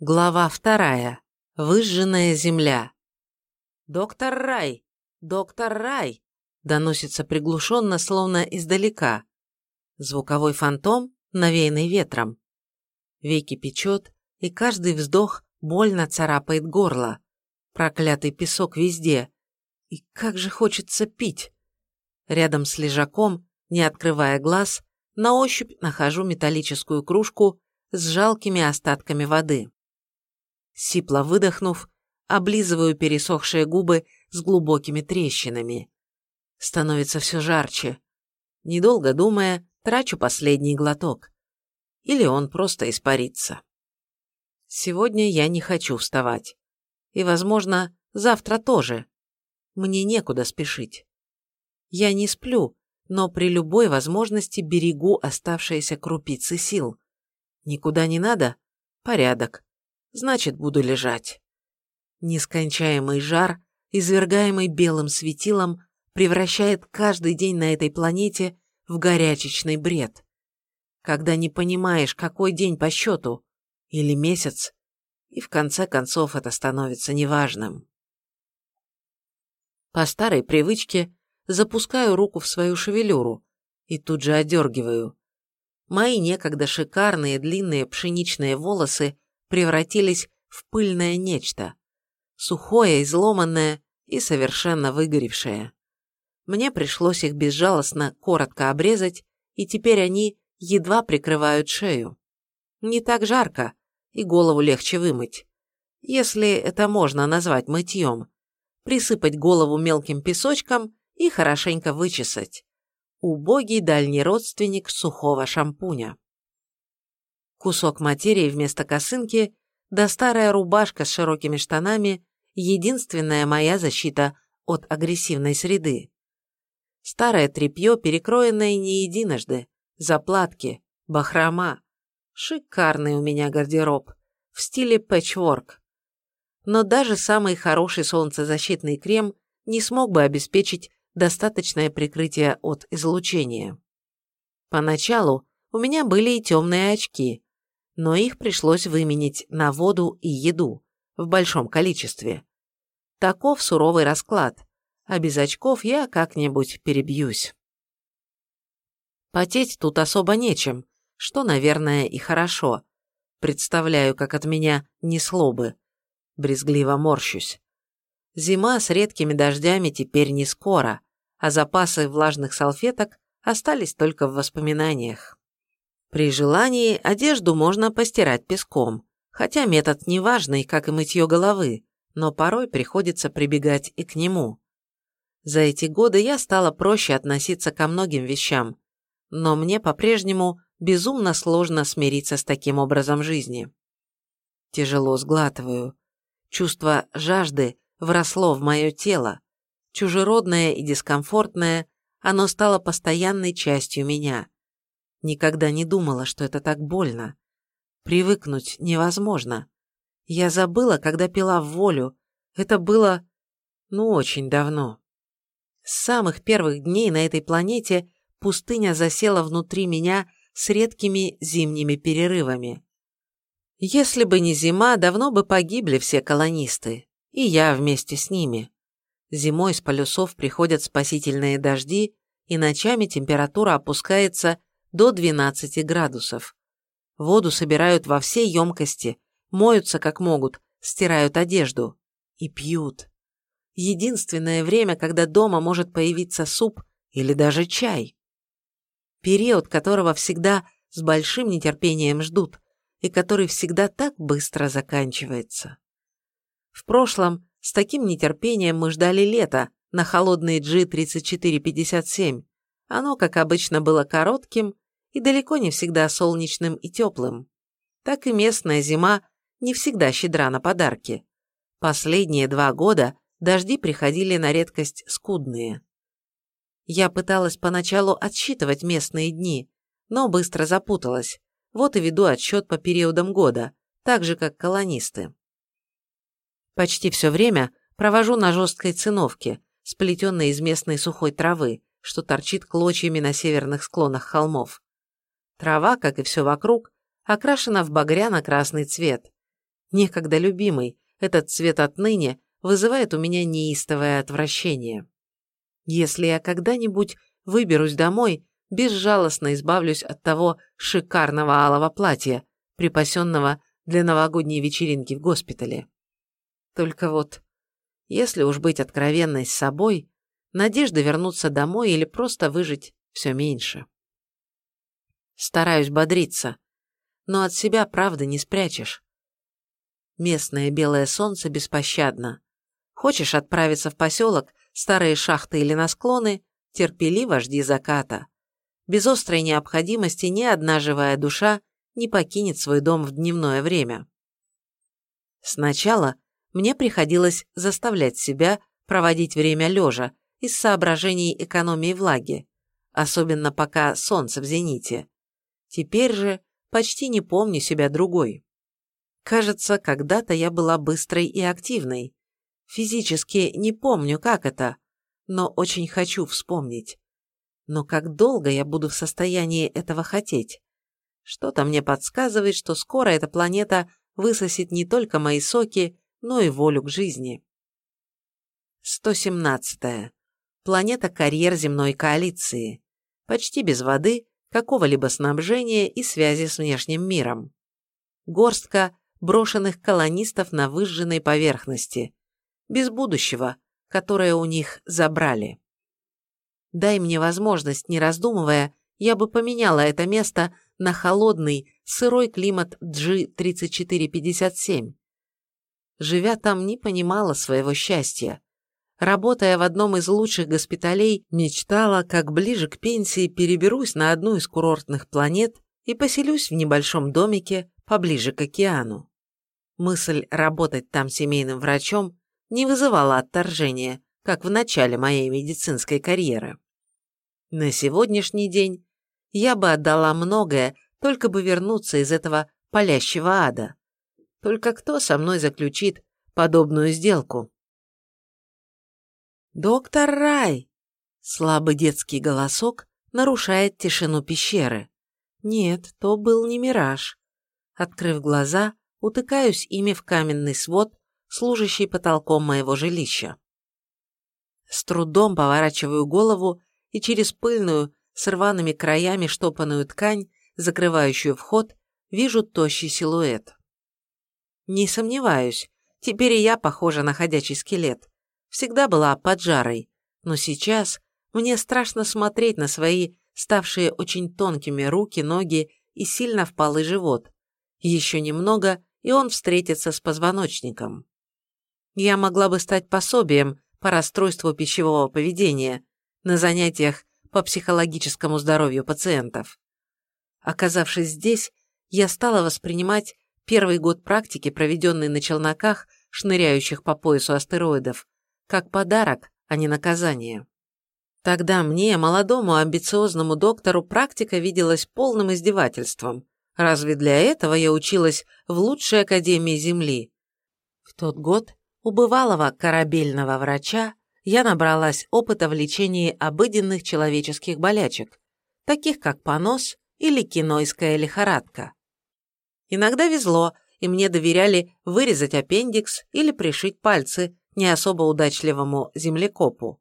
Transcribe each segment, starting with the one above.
Глава вторая. Выжженная земля. «Доктор Рай! Доктор Рай!» доносится приглушенно, словно издалека. Звуковой фантом, навеянный ветром. Веки печет, и каждый вздох больно царапает горло. Проклятый песок везде. И как же хочется пить. Рядом с лежаком, не открывая глаз, на ощупь нахожу металлическую кружку с жалкими остатками воды. Сипло выдохнув, облизываю пересохшие губы с глубокими трещинами. Становится все жарче. Недолго думая, трачу последний глоток. Или он просто испарится. Сегодня я не хочу вставать. И, возможно, завтра тоже. Мне некуда спешить. Я не сплю, но при любой возможности берегу оставшиеся крупицы сил. Никуда не надо? Порядок значит, буду лежать. Нескончаемый жар, извергаемый белым светилом, превращает каждый день на этой планете в горячечный бред. Когда не понимаешь, какой день по счету, или месяц, и в конце концов это становится неважным. По старой привычке запускаю руку в свою шевелюру и тут же одергиваю. Мои некогда шикарные длинные пшеничные волосы превратились в пыльное нечто, сухое, изломанное и совершенно выгоревшее. Мне пришлось их безжалостно коротко обрезать, и теперь они едва прикрывают шею. Не так жарко, и голову легче вымыть. Если это можно назвать мытьем. Присыпать голову мелким песочком и хорошенько вычесать. Убогий дальний родственник сухого шампуня кусок материи вместо косынки, да старая рубашка с широкими штанами – единственная моя защита от агрессивной среды. Старое тряпье, перекроенное не единожды, заплатки, бахрома. Шикарный у меня гардероб, в стиле пэтчворк. Но даже самый хороший солнцезащитный крем не смог бы обеспечить достаточное прикрытие от излучения. Поначалу у меня были и темные очки, но их пришлось выменить на воду и еду в большом количестве. Таков суровый расклад, а без очков я как-нибудь перебьюсь. Потеть тут особо нечем, что, наверное, и хорошо. Представляю, как от меня несло бы. Брезгливо морщусь. Зима с редкими дождями теперь не скоро, а запасы влажных салфеток остались только в воспоминаниях. При желании одежду можно постирать песком, хотя метод неважный, как и мытье головы, но порой приходится прибегать и к нему. За эти годы я стала проще относиться ко многим вещам, но мне по-прежнему безумно сложно смириться с таким образом жизни. Тяжело сглатываю. Чувство жажды вросло в мое тело. Чужеродное и дискомфортное, оно стало постоянной частью меня. Никогда не думала, что это так больно. Привыкнуть невозможно. Я забыла, когда пила в волю. Это было, ну, очень давно. С самых первых дней на этой планете пустыня засела внутри меня с редкими зимними перерывами. Если бы не зима, давно бы погибли все колонисты, и я вместе с ними. Зимой с полюсов приходят спасительные дожди, и ночами температура опускается до 12 градусов. Воду собирают во всей емкости, моются как могут, стирают одежду и пьют. Единственное время, когда дома может появиться суп или даже чай. Период которого всегда с большим нетерпением ждут и который всегда так быстро заканчивается. В прошлом с таким нетерпением мы ждали лета на холодный G3457. Оно, как обычно, было коротким и далеко не всегда солнечным и теплым. Так и местная зима не всегда щедра на подарки. Последние два года дожди приходили на редкость скудные. Я пыталась поначалу отсчитывать местные дни, но быстро запуталась. Вот и веду отсчет по периодам года, так же, как колонисты. Почти все время провожу на жесткой циновке, сплетенной из местной сухой травы, что торчит клочьями на северных склонах холмов. Трава, как и все вокруг, окрашена в багряно-красный цвет. некогда любимый, этот цвет отныне вызывает у меня неистовое отвращение. Если я когда-нибудь выберусь домой, безжалостно избавлюсь от того шикарного алого платья, припасенного для новогодней вечеринки в госпитале. Только вот, если уж быть откровенной с собой, надежды вернуться домой или просто выжить все меньше. Стараюсь бодриться, но от себя правда не спрячешь. Местное белое солнце беспощадно. Хочешь отправиться в поселок, старые шахты или на склоны, терпеливо жди заката. Без острой необходимости ни одна живая душа не покинет свой дом в дневное время. Сначала мне приходилось заставлять себя проводить время лежа из соображений экономии влаги, особенно пока солнце в зените. Теперь же почти не помню себя другой. Кажется, когда-то я была быстрой и активной. Физически не помню, как это, но очень хочу вспомнить. Но как долго я буду в состоянии этого хотеть? Что-то мне подсказывает, что скоро эта планета высосет не только мои соки, но и волю к жизни. 117. -я. Планета карьер земной коалиции. Почти без воды, какого-либо снабжения и связи с внешним миром. Горстка брошенных колонистов на выжженной поверхности. Без будущего, которое у них забрали. Дай мне возможность, не раздумывая, я бы поменяла это место на холодный, сырой климат G3457. Живя там, не понимала своего счастья. Работая в одном из лучших госпиталей, мечтала, как ближе к пенсии переберусь на одну из курортных планет и поселюсь в небольшом домике поближе к океану. Мысль работать там семейным врачом не вызывала отторжения, как в начале моей медицинской карьеры. На сегодняшний день я бы отдала многое, только бы вернуться из этого палящего ада. Только кто со мной заключит подобную сделку? «Доктор Рай!» Слабый детский голосок нарушает тишину пещеры. Нет, то был не мираж. Открыв глаза, утыкаюсь ими в каменный свод, служащий потолком моего жилища. С трудом поворачиваю голову и через пыльную, с рваными краями штопанную ткань, закрывающую вход, вижу тощий силуэт. Не сомневаюсь, теперь и я похожа на ходячий скелет. Всегда была поджарой, но сейчас мне страшно смотреть на свои ставшие очень тонкими руки, ноги и сильно впалый живот. Еще немного, и он встретится с позвоночником. Я могла бы стать пособием по расстройству пищевого поведения на занятиях по психологическому здоровью пациентов. Оказавшись здесь, я стала воспринимать первый год практики, проведенный на челноках, шныряющих по поясу астероидов, как подарок, а не наказание. Тогда мне, молодому амбициозному доктору, практика виделась полным издевательством. Разве для этого я училась в лучшей академии Земли? В тот год у бывалого корабельного врача я набралась опыта в лечении обыденных человеческих болячек, таких как понос или кинойская лихорадка. Иногда везло, и мне доверяли вырезать аппендикс или пришить пальцы не особо удачливому землекопу.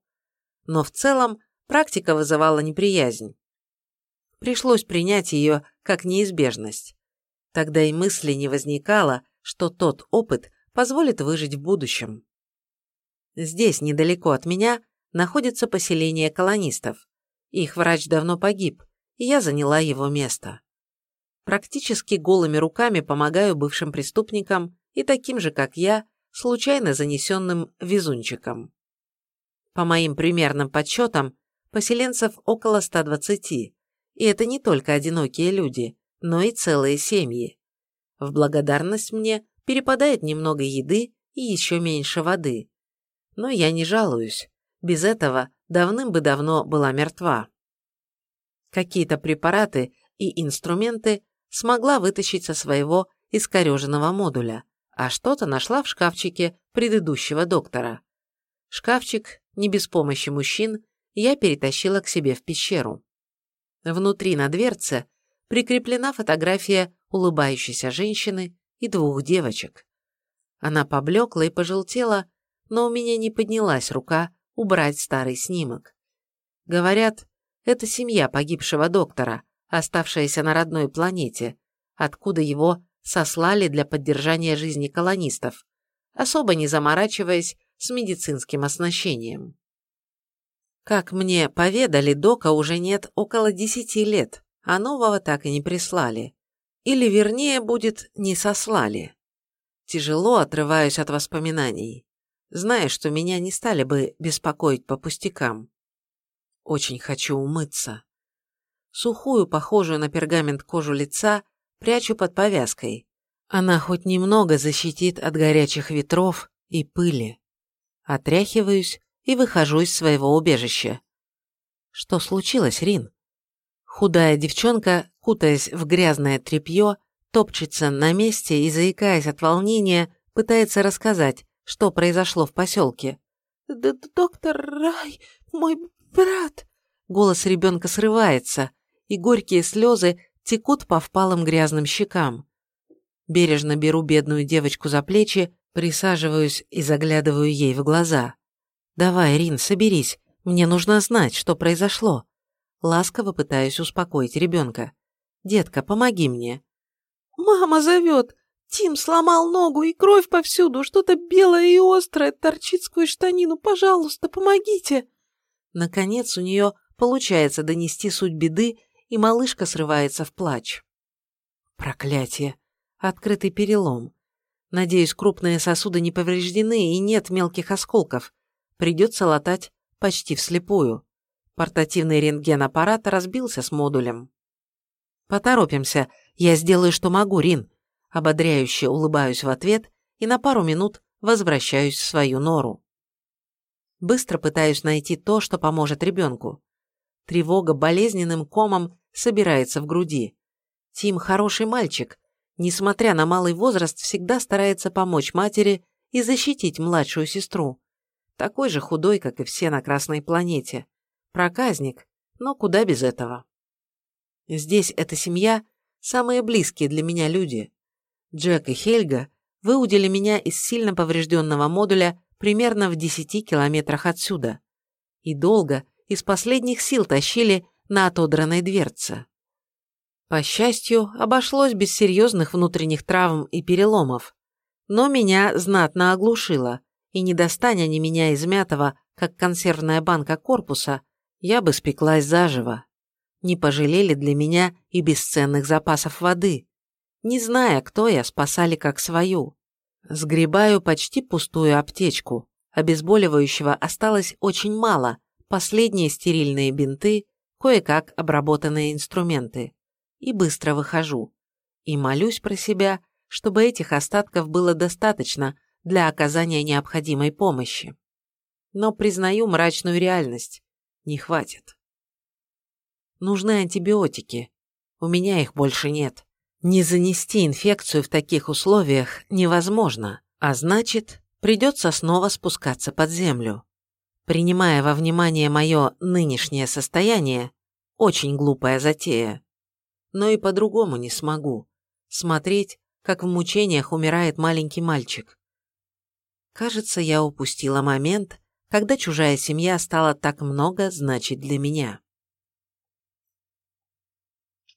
Но в целом практика вызывала неприязнь. Пришлось принять ее как неизбежность. Тогда и мысли не возникало, что тот опыт позволит выжить в будущем. Здесь, недалеко от меня, находится поселение колонистов. Их врач давно погиб, и я заняла его место. Практически голыми руками помогаю бывшим преступникам и таким же, как я, случайно занесенным везунчикам. По моим примерным подсчетам, поселенцев около 120, и это не только одинокие люди, но и целые семьи. В благодарность мне перепадает немного еды и еще меньше воды. Но я не жалуюсь. Без этого давным бы давно была мертва. Какие-то препараты и инструменты смогла вытащить со своего искореженного модуля, а что-то нашла в шкафчике предыдущего доктора. Шкафчик, не без помощи мужчин, я перетащила к себе в пещеру. Внутри на дверце прикреплена фотография улыбающейся женщины и двух девочек. Она поблекла и пожелтела, но у меня не поднялась рука убрать старый снимок. Говорят, это семья погибшего доктора, оставшаяся на родной планете, откуда его сослали для поддержания жизни колонистов, особо не заморачиваясь с медицинским оснащением. Как мне поведали, Дока уже нет около десяти лет, а нового так и не прислали. Или, вернее, будет, не сослали. Тяжело отрываюсь от воспоминаний, зная, что меня не стали бы беспокоить по пустякам. Очень хочу умыться. Сухую, похожую на пергамент кожу лица, прячу под повязкой. Она хоть немного защитит от горячих ветров и пыли. Отряхиваюсь и выхожу из своего убежища. Что случилось, Рин? Худая девчонка, кутаясь в грязное тряпье, топчется на месте и, заикаясь от волнения, пытается рассказать, что произошло в поселке. «Доктор Рай, мой брат!» Голос ребенка срывается, и горькие слезы текут по впалым грязным щекам. Бережно беру бедную девочку за плечи, присаживаюсь и заглядываю ей в глаза. «Давай, Рин, соберись, мне нужно знать, что произошло». Ласково пытаюсь успокоить ребенка. «Детка, помоги мне». «Мама зовет! Тим сломал ногу, и кровь повсюду, что-то белое и острое торчит сквозь штанину. Пожалуйста, помогите!» Наконец у нее получается донести суть беды, и малышка срывается в плач. Проклятие! Открытый перелом. Надеюсь, крупные сосуды не повреждены и нет мелких осколков. Придется латать почти вслепую. Портативный рентген-аппарат разбился с модулем. «Поторопимся. Я сделаю, что могу, Рин». Ободряюще улыбаюсь в ответ и на пару минут возвращаюсь в свою нору. Быстро пытаюсь найти то, что поможет ребенку. Тревога болезненным комом собирается в груди. Тим хороший мальчик. Несмотря на малый возраст, всегда старается помочь матери и защитить младшую сестру. Такой же худой, как и все на Красной планете. Проказник, но куда без этого. Здесь эта семья – самые близкие для меня люди. Джек и Хельга выудили меня из сильно поврежденного модуля примерно в 10 километрах отсюда. И долго, из последних сил тащили на отодранной дверце. По счастью, обошлось без серьезных внутренних травм и переломов. Но меня знатно оглушило, и не достань они меня измятого, как консервная банка корпуса, я бы спеклась заживо. Не пожалели для меня и бесценных запасов воды. Не зная, кто я, спасали как свою. Сгребаю почти пустую аптечку. Обезболивающего осталось очень мало, последние стерильные бинты, кое-как обработанные инструменты. И быстро выхожу. И молюсь про себя, чтобы этих остатков было достаточно для оказания необходимой помощи. Но признаю мрачную реальность. Не хватит. Нужны антибиотики. У меня их больше нет. Не занести инфекцию в таких условиях невозможно, а значит, придется снова спускаться под землю. Принимая во внимание мое нынешнее состояние, очень глупая затея. Но и по-другому не смогу. Смотреть, как в мучениях умирает маленький мальчик. Кажется, я упустила момент, когда чужая семья стала так много значить для меня.